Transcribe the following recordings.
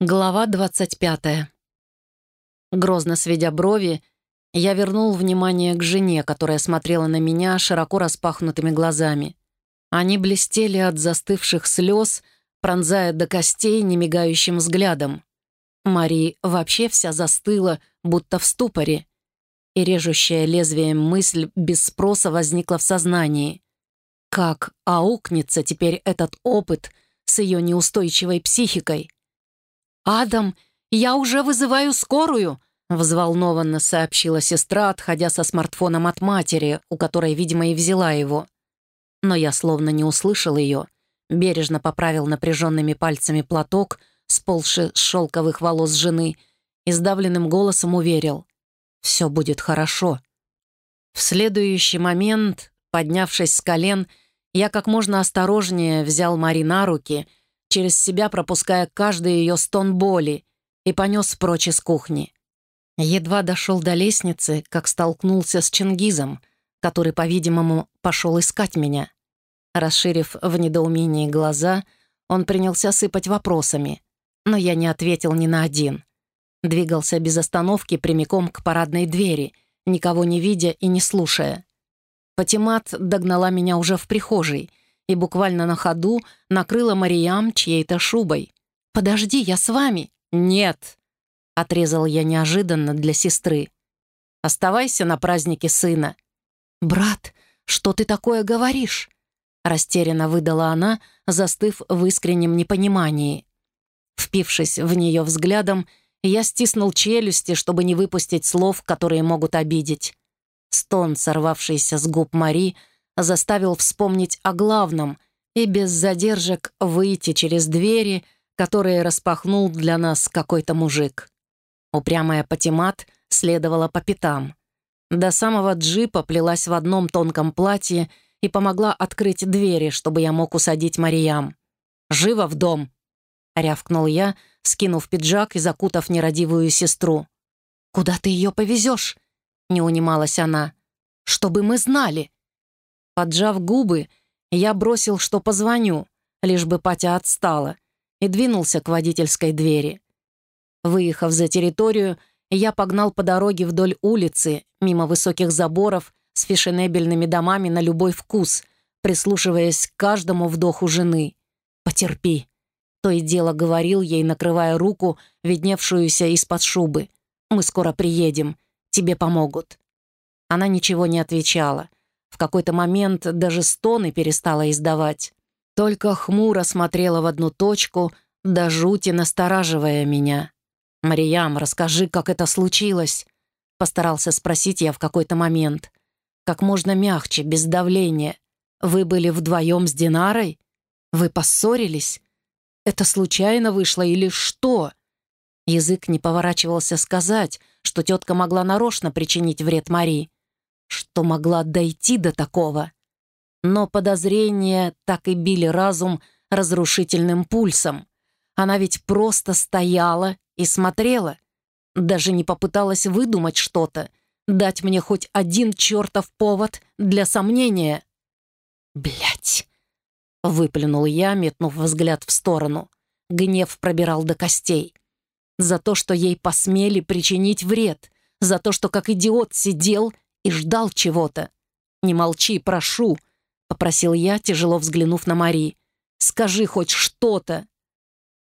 Глава 25. Грозно сведя брови, я вернул внимание к жене, которая смотрела на меня широко распахнутыми глазами. Они блестели от застывших слез, пронзая до костей немигающим взглядом. Мари вообще вся застыла, будто в ступоре. И режущая лезвием мысль без спроса возникла в сознании. Как аукнется теперь этот опыт с ее неустойчивой психикой? «Адам, я уже вызываю скорую!» взволнованно сообщила сестра, отходя со смартфоном от матери, у которой, видимо, и взяла его. Но я словно не услышал ее, бережно поправил напряженными пальцами платок, сползший с шелковых волос жены, и сдавленным голосом уверил «Все будет хорошо». В следующий момент, поднявшись с колен, я как можно осторожнее взял Мари на руки — через себя пропуская каждый ее стон боли, и понес прочь из кухни. Едва дошел до лестницы, как столкнулся с Чингизом, который, по-видимому, пошел искать меня. Расширив в недоумении глаза, он принялся сыпать вопросами, но я не ответил ни на один. Двигался без остановки прямиком к парадной двери, никого не видя и не слушая. Патимат догнала меня уже в прихожей — и буквально на ходу накрыла Мариям чьей-то шубой. «Подожди, я с вами!» «Нет!» — отрезал я неожиданно для сестры. «Оставайся на празднике сына». «Брат, что ты такое говоришь?» Растерянно выдала она, застыв в искреннем непонимании. Впившись в нее взглядом, я стиснул челюсти, чтобы не выпустить слов, которые могут обидеть. Стон, сорвавшийся с губ Мари, заставил вспомнить о главном и без задержек выйти через двери, которые распахнул для нас какой-то мужик. Упрямая Патимат следовала по пятам. До самого джипа плелась в одном тонком платье и помогла открыть двери, чтобы я мог усадить Мариям. «Живо в дом!» — рявкнул я, скинув пиджак и закутав нерадивую сестру. «Куда ты ее повезешь?» — не унималась она. «Чтобы мы знали!» Поджав губы, я бросил, что позвоню, лишь бы Патя отстала, и двинулся к водительской двери. Выехав за территорию, я погнал по дороге вдоль улицы, мимо высоких заборов с фешенебельными домами на любой вкус, прислушиваясь к каждому вдоху жены. «Потерпи», — то и дело говорил ей, накрывая руку, видневшуюся из-под шубы. «Мы скоро приедем, тебе помогут». Она ничего не отвечала — в какой-то момент даже стоны перестала издавать. Только хмуро смотрела в одну точку, до жути настораживая меня. «Мариям, расскажи, как это случилось?» Постарался спросить я в какой-то момент. Как можно мягче, без давления. «Вы были вдвоем с Динарой? Вы поссорились? Это случайно вышло или что?» Язык не поворачивался сказать, что тетка могла нарочно причинить вред Марии что могла дойти до такого. Но подозрения так и били разум разрушительным пульсом. Она ведь просто стояла и смотрела. Даже не попыталась выдумать что-то, дать мне хоть один чертов повод для сомнения. Блять! выплюнул я, метнув взгляд в сторону. Гнев пробирал до костей. За то, что ей посмели причинить вред, за то, что как идиот сидел и ждал чего-то. «Не молчи, прошу», — попросил я, тяжело взглянув на Мари. «Скажи хоть что-то».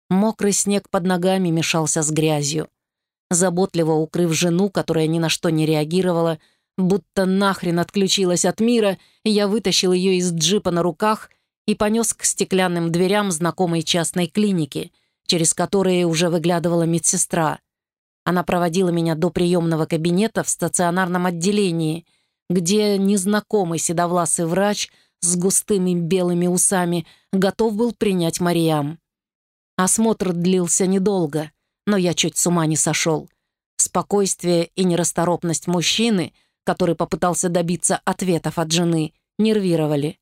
Мокрый снег под ногами мешался с грязью. Заботливо укрыв жену, которая ни на что не реагировала, будто нахрен отключилась от мира, я вытащил ее из джипа на руках и понес к стеклянным дверям знакомой частной клиники, через которые уже выглядывала медсестра — она проводила меня до приемного кабинета в стационарном отделении, где незнакомый седовласый врач с густыми белыми усами готов был принять Мариам. Осмотр длился недолго, но я чуть с ума не сошел. Спокойствие и нерасторопность мужчины, который попытался добиться ответов от жены, нервировали.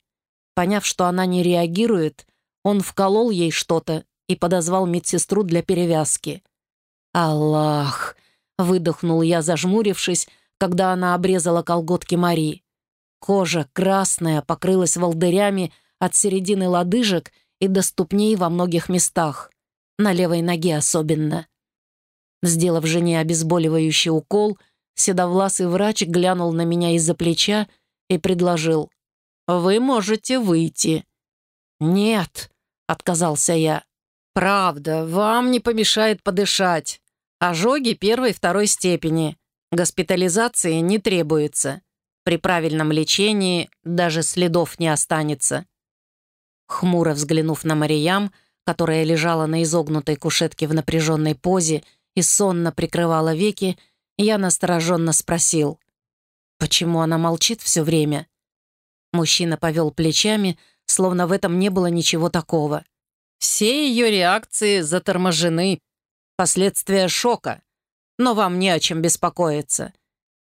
Поняв, что она не реагирует, он вколол ей что-то и подозвал медсестру для перевязки. «Аллах!» — выдохнул я, зажмурившись, когда она обрезала колготки Мари. Кожа красная, покрылась волдырями от середины лодыжек и до ступней во многих местах. на левой ноге особенно. Сделав жене обезболивающий укол, седовласый врач глянул на меня из-за плеча и предложил. «Вы можете выйти». «Нет», — отказался я. «Правда, вам не помешает подышать. Ожоги первой и второй степени. Госпитализации не требуется. При правильном лечении даже следов не останется». Хмуро взглянув на Мариям, которая лежала на изогнутой кушетке в напряженной позе и сонно прикрывала веки, я настороженно спросил, почему она молчит все время. Мужчина повел плечами, словно в этом не было ничего такого. Все ее реакции заторможены. Последствия шока. Но вам не о чем беспокоиться.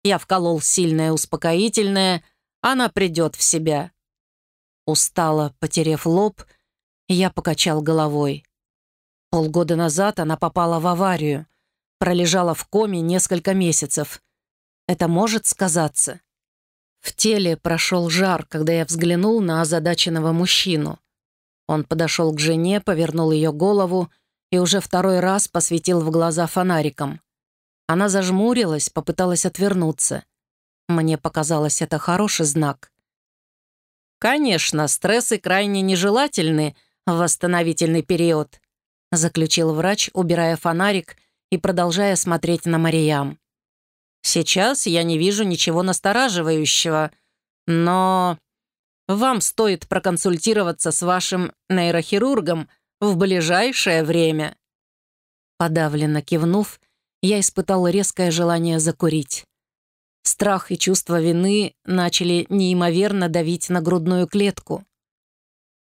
Я вколол сильное успокоительное, она придет в себя. Устало, потерев лоб, я покачал головой. Полгода назад она попала в аварию, пролежала в коме несколько месяцев. Это может сказаться. В теле прошел жар, когда я взглянул на озадаченного мужчину. Он подошел к жене, повернул ее голову и уже второй раз посветил в глаза фонариком. Она зажмурилась, попыталась отвернуться. Мне показалось, это хороший знак. «Конечно, стрессы крайне нежелательны в восстановительный период», заключил врач, убирая фонарик и продолжая смотреть на Мариям. «Сейчас я не вижу ничего настораживающего, но вам стоит проконсультироваться с вашим нейрохирургом в ближайшее время». Подавленно кивнув, я испытал резкое желание закурить. Страх и чувство вины начали неимоверно давить на грудную клетку.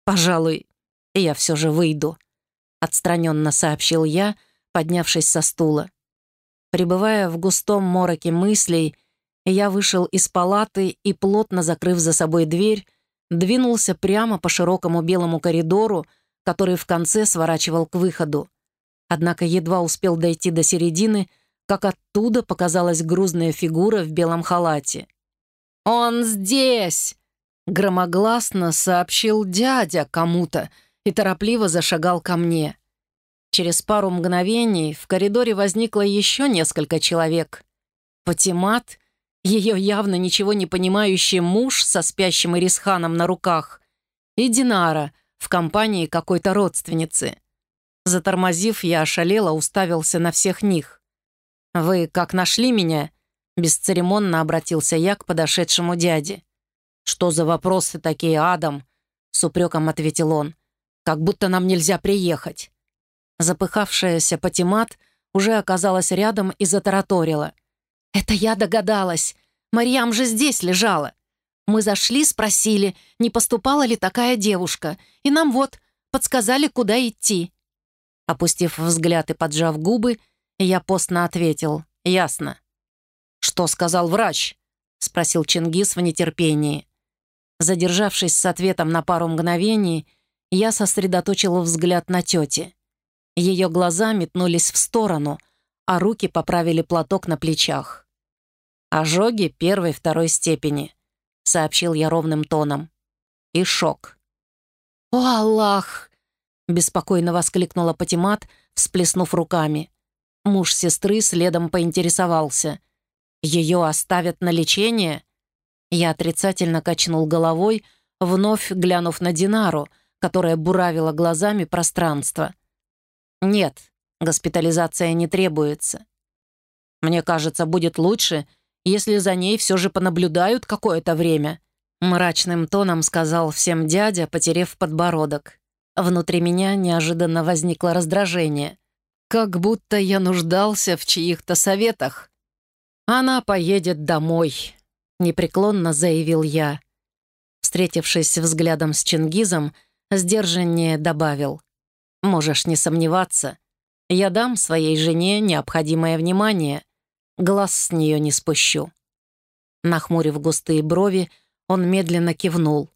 «Пожалуй, я все же выйду», — отстраненно сообщил я, поднявшись со стула. Пребывая в густом мороке мыслей, я вышел из палаты и, плотно закрыв за собой дверь, двинулся прямо по широкому белому коридору, который в конце сворачивал к выходу. Однако едва успел дойти до середины — как оттуда показалась грузная фигура в белом халате. «Он здесь!» — громогласно сообщил дядя кому-то и торопливо зашагал ко мне. Через пару мгновений в коридоре возникло еще несколько человек. Патимат, ее явно ничего не понимающий муж со спящим Ирисханом на руках, и Динара в компании какой-то родственницы. Затормозив, я ошалело уставился на всех них. «Вы как нашли меня?» Бесцеремонно обратился я к подошедшему дяде. «Что за вопросы такие, Адам?» С упреком ответил он. «Как будто нам нельзя приехать». Запыхавшаяся Патимат уже оказалась рядом и затараторила. «Это я догадалась. Марьям же здесь лежала. Мы зашли, спросили, не поступала ли такая девушка, и нам вот подсказали, куда идти». Опустив взгляд и поджав губы, я постно ответил. «Ясно». «Что сказал врач?» — спросил Чингис в нетерпении. Задержавшись с ответом на пару мгновений, я сосредоточил взгляд на тете. Ее глаза метнулись в сторону, а руки поправили платок на плечах. «Ожоги первой второй степени», — сообщил я ровным тоном. «И шок». «О, Аллах!» — беспокойно воскликнула Патимат, всплеснув руками. Муж сестры следом поинтересовался. «Ее оставят на лечение?» Я отрицательно качнул головой, вновь глянув на Динару, которая буравила глазами пространство. «Нет, госпитализация не требуется. Мне кажется, будет лучше, если за ней все же понаблюдают какое-то время», мрачным тоном сказал всем дядя, потерев подбородок. Внутри меня неожиданно возникло раздражение. Как будто я нуждался в чьих-то советах. «Она поедет домой», — непреклонно заявил я. Встретившись взглядом с Чингизом, сдержаннее добавил. «Можешь не сомневаться. Я дам своей жене необходимое внимание. Глаз с нее не спущу». Нахмурив густые брови, он медленно кивнул.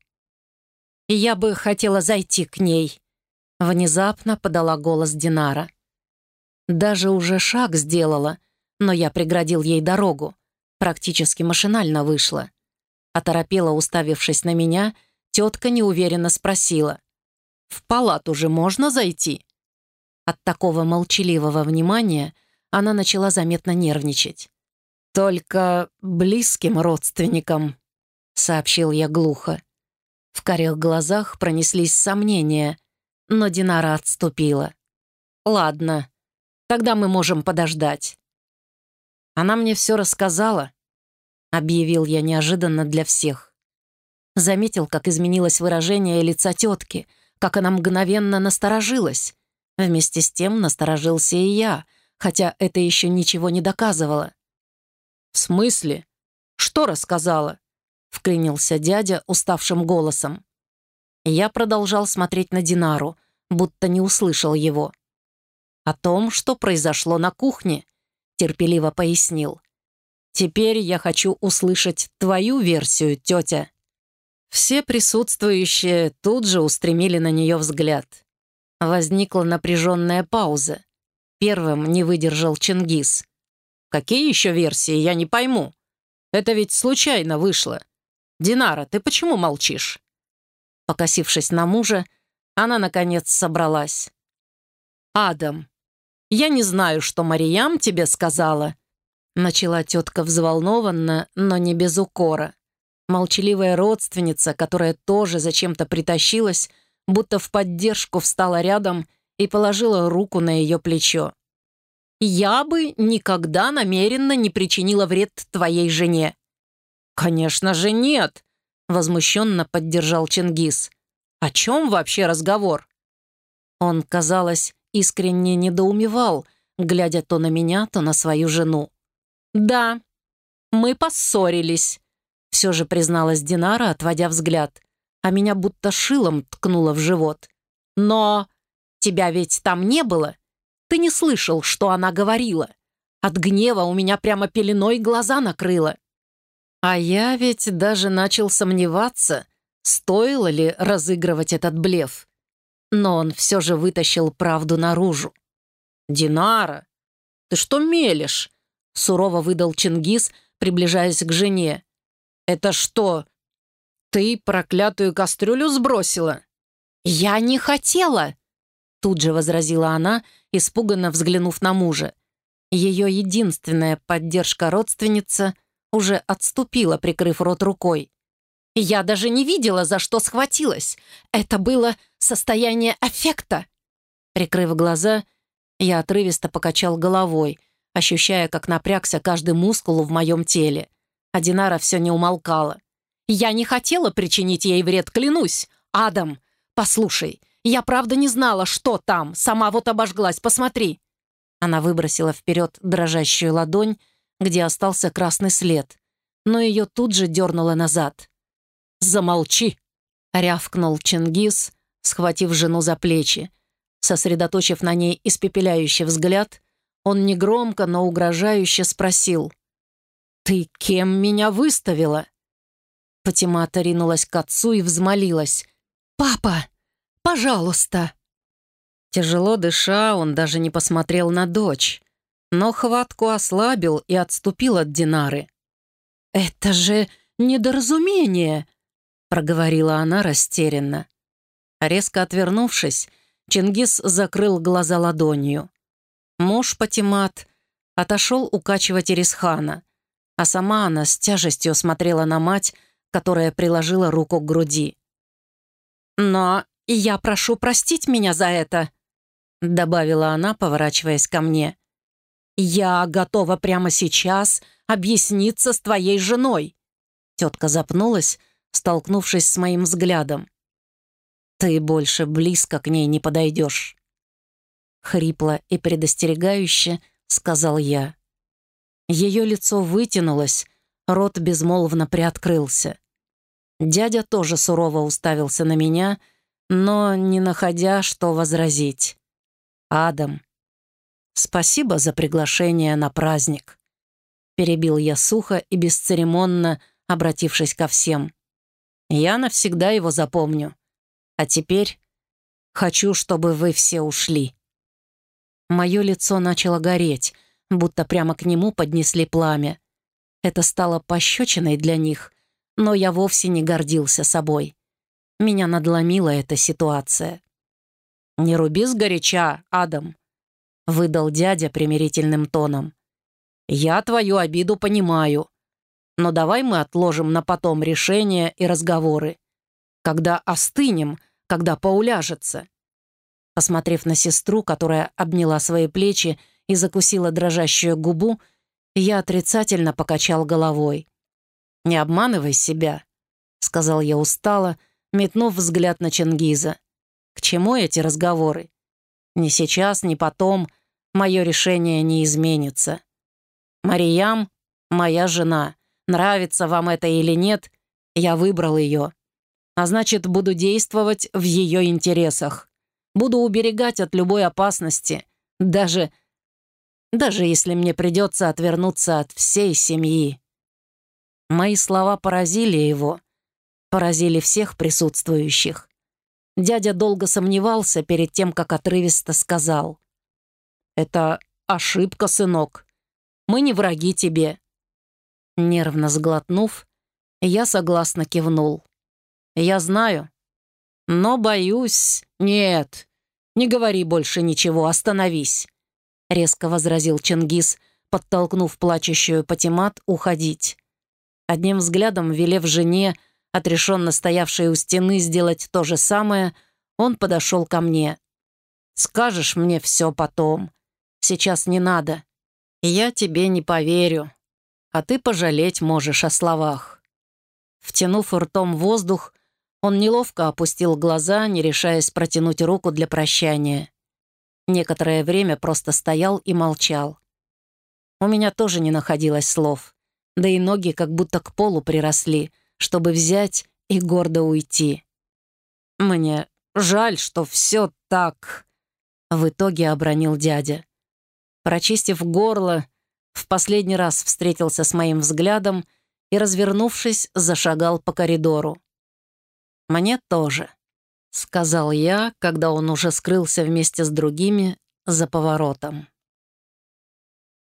«Я бы хотела зайти к ней», — внезапно подала голос Динара. Даже уже шаг сделала, но я преградил ей дорогу. Практически машинально вышла. Оторопела, уставившись на меня, тетка неуверенно спросила. «В палату же можно зайти?» От такого молчаливого внимания она начала заметно нервничать. «Только близким родственникам», — сообщил я глухо. В карих глазах пронеслись сомнения, но Динара отступила. «Ладно, тогда мы можем подождать». Она мне все рассказала, — объявил я неожиданно для всех. Заметил, как изменилось выражение лица тетки, как она мгновенно насторожилась. Вместе с тем насторожился и я, хотя это еще ничего не доказывало. «В смысле? Что рассказала?» — вклинился дядя уставшим голосом. Я продолжал смотреть на Динару, будто не услышал его. «О том, что произошло на кухне», — терпеливо пояснил. Теперь я хочу услышать твою версию, тетя». Все присутствующие тут же устремили на нее взгляд. Возникла напряженная пауза. Первым не выдержал Чингис. «Какие еще версии, я не пойму. Это ведь случайно вышло. Динара, ты почему молчишь?» Покосившись на мужа, она, наконец, собралась. «Адам, я не знаю, что Мариям тебе сказала, Начала тетка взволнованно, но не без укора. Молчаливая родственница, которая тоже зачем-то притащилась, будто в поддержку встала рядом и положила руку на ее плечо. «Я бы никогда намеренно не причинила вред твоей жене». «Конечно же нет», — возмущенно поддержал Чингис. «О чем вообще разговор?» Он, казалось, искренне недоумевал, глядя то на меня, то на свою жену. «Да, мы поссорились», — все же призналась Динара, отводя взгляд, а меня будто шилом ткнуло в живот. «Но тебя ведь там не было. Ты не слышал, что она говорила. От гнева у меня прямо пеленой глаза накрыло». А я ведь даже начал сомневаться, стоило ли разыгрывать этот блеф. Но он все же вытащил правду наружу. «Динара, ты что мелешь?» сурово выдал Чингис, приближаясь к жене. «Это что, ты проклятую кастрюлю сбросила?» «Я не хотела!» Тут же возразила она, испуганно взглянув на мужа. Ее единственная поддержка родственница уже отступила, прикрыв рот рукой. «Я даже не видела, за что схватилась. Это было состояние аффекта!» Прикрыв глаза, я отрывисто покачал головой, ощущая, как напрягся каждый мускул в моем теле. А все не умолкала. «Я не хотела причинить ей вред, клянусь! Адам, послушай, я правда не знала, что там, сама вот обожглась, посмотри!» Она выбросила вперед дрожащую ладонь, где остался красный след, но ее тут же дернула назад. «Замолчи!» — рявкнул Чингис, схватив жену за плечи. Сосредоточив на ней испепеляющий взгляд, он негромко, но угрожающе спросил. «Ты кем меня выставила?» Фатимата ринулась к отцу и взмолилась. «Папа, пожалуйста!» Тяжело дыша, он даже не посмотрел на дочь, но хватку ослабил и отступил от Динары. «Это же недоразумение!» — проговорила она растерянно. Резко отвернувшись, Чингис закрыл глаза ладонью. Муж Патимат отошел укачивать Ирисхана, а сама она с тяжестью смотрела на мать, которая приложила руку к груди. «Но я прошу простить меня за это», — добавила она, поворачиваясь ко мне. «Я готова прямо сейчас объясниться с твоей женой». Тетка запнулась, столкнувшись с моим взглядом. «Ты больше близко к ней не подойдешь». Хрипло и предостерегающе сказал я. Ее лицо вытянулось, рот безмолвно приоткрылся. Дядя тоже сурово уставился на меня, но не находя, что возразить. «Адам, спасибо за приглашение на праздник», — перебил я сухо и бесцеремонно, обратившись ко всем. «Я навсегда его запомню. А теперь хочу, чтобы вы все ушли». Мое лицо начало гореть, будто прямо к нему поднесли пламя. Это стало пощечиной для них, но я вовсе не гордился собой. Меня надломила эта ситуация. «Не руби сгоряча, Адам», выдал дядя примирительным тоном. «Я твою обиду понимаю, но давай мы отложим на потом решения и разговоры. Когда остынем, когда поуляжется». Посмотрев на сестру, которая обняла свои плечи и закусила дрожащую губу, я отрицательно покачал головой. «Не обманывай себя», — сказал я устало, метнув взгляд на Чингиза. «К чему эти разговоры? Ни сейчас, ни потом мое решение не изменится. Мариям — моя жена. Нравится вам это или нет, я выбрал ее. А значит, буду действовать в ее интересах. Буду уберегать от любой опасности, даже даже если мне придется отвернуться от всей семьи. Мои слова поразили его, поразили всех присутствующих. Дядя долго сомневался перед тем, как отрывисто сказал. «Это ошибка, сынок. Мы не враги тебе». Нервно сглотнув, я согласно кивнул. «Я знаю. Но боюсь... Нет, не говори больше ничего, остановись. — резко возразил Чингис, подтолкнув плачущую Патимат уходить. Одним взглядом, велев жене, отрешенно стоявшей у стены, сделать то же самое, он подошел ко мне. «Скажешь мне все потом. Сейчас не надо. Я тебе не поверю. А ты пожалеть можешь о словах». Втянув ртом воздух, он неловко опустил глаза, не решаясь протянуть руку для прощания. Некоторое время просто стоял и молчал. У меня тоже не находилось слов, да и ноги как будто к полу приросли, чтобы взять и гордо уйти. «Мне жаль, что все так...» — в итоге обронил дядя. Прочистив горло, в последний раз встретился с моим взглядом и, развернувшись, зашагал по коридору. «Мне тоже». — сказал я, когда он уже скрылся вместе с другими за поворотом.